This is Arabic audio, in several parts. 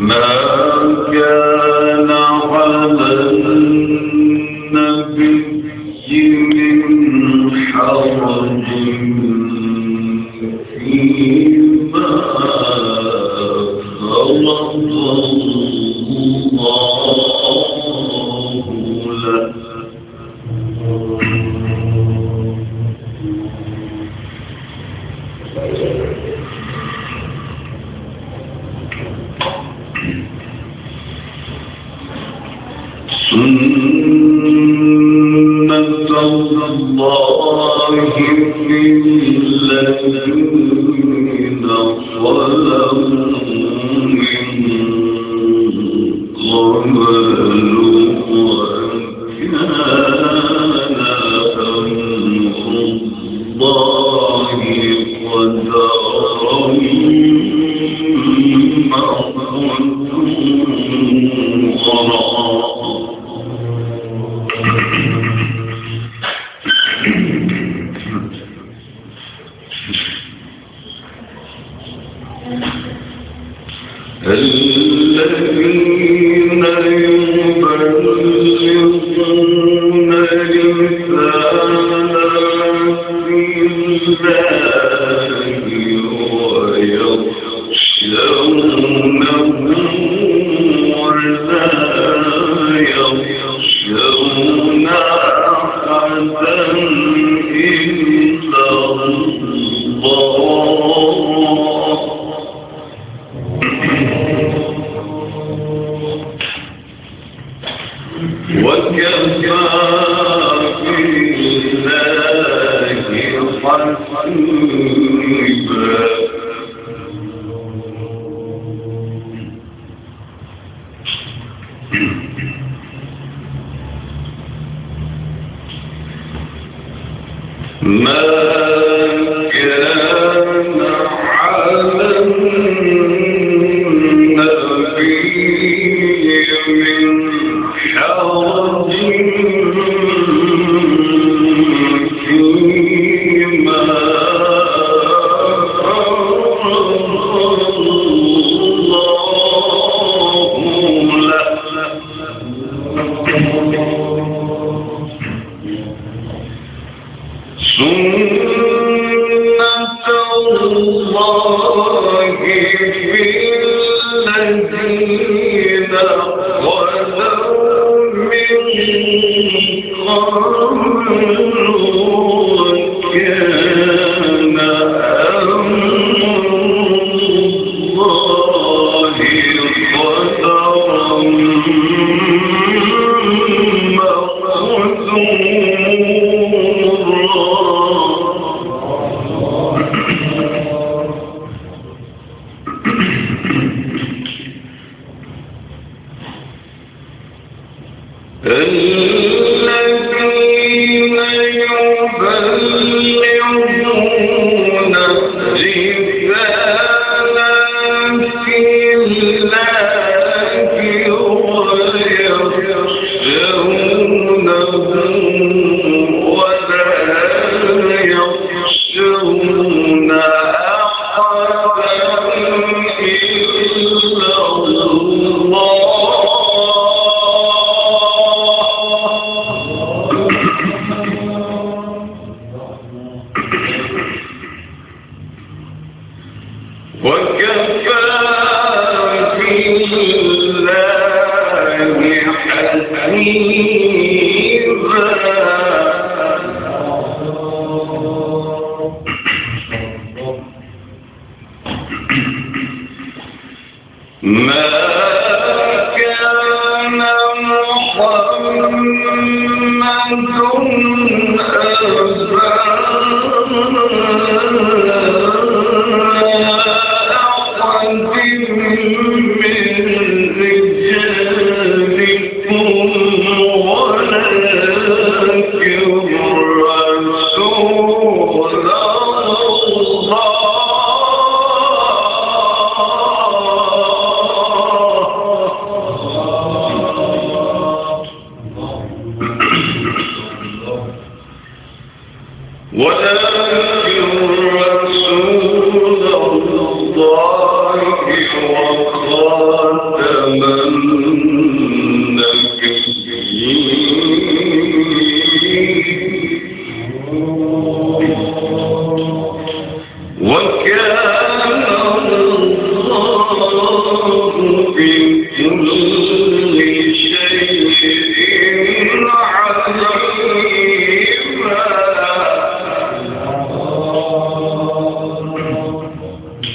ما كان على the حسيبا الله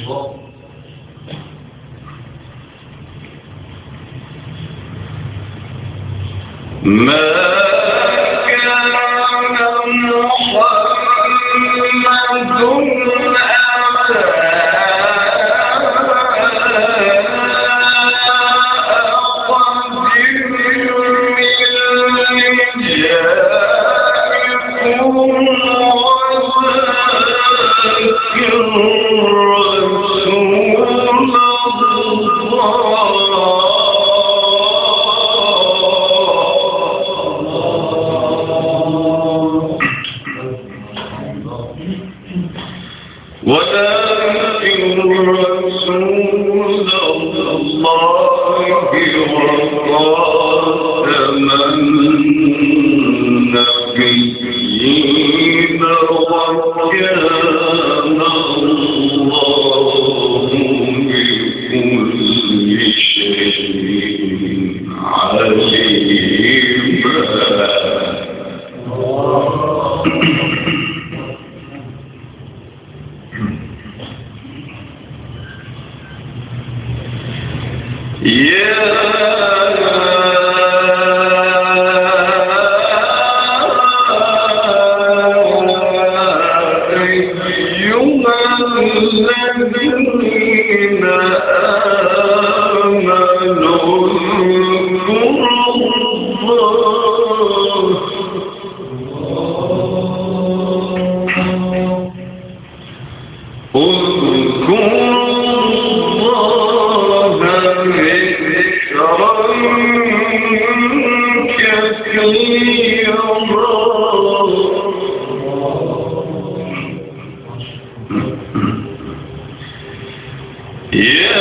الوقت ما الذي Yeah.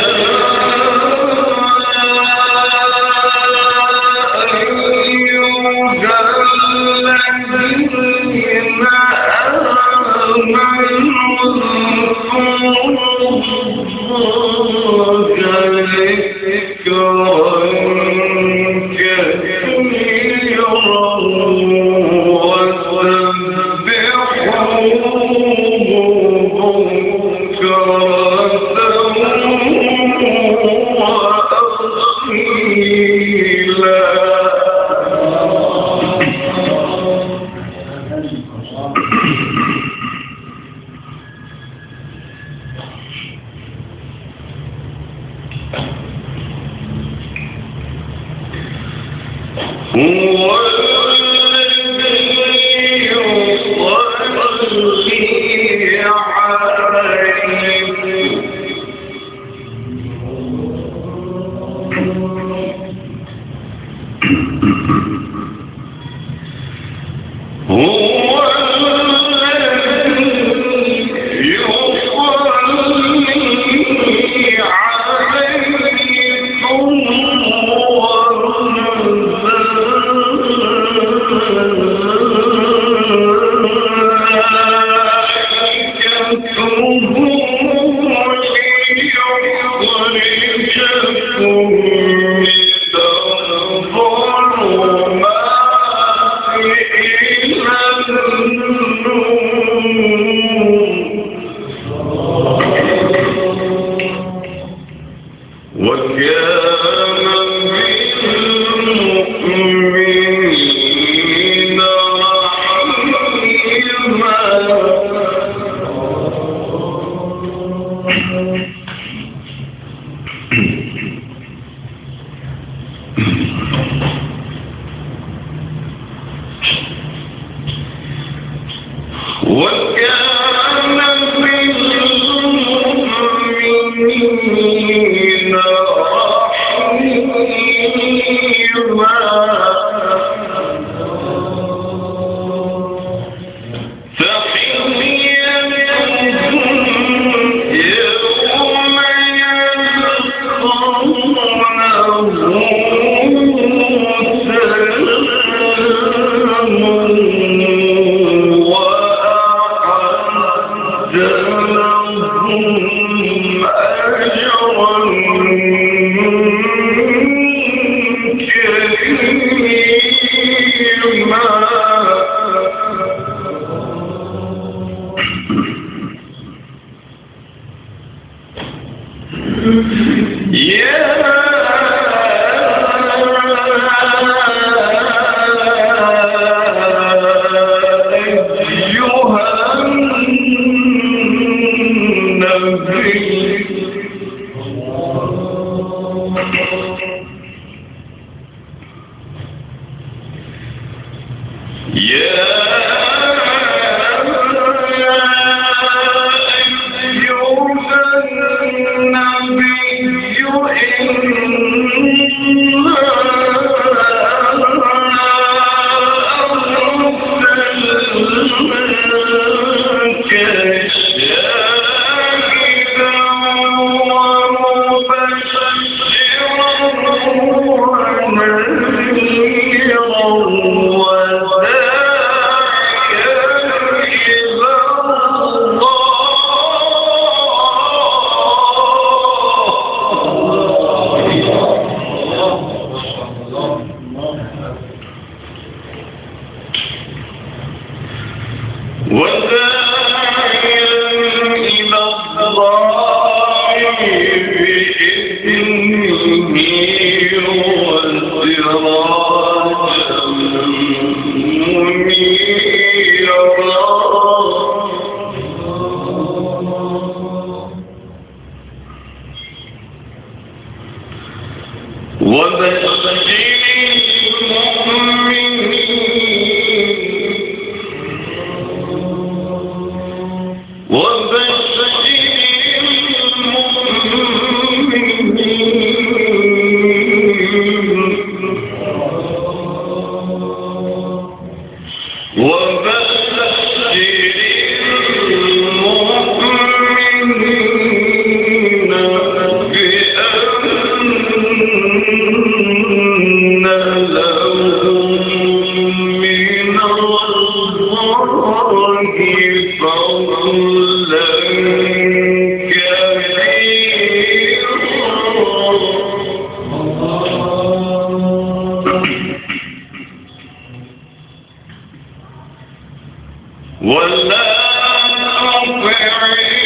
love where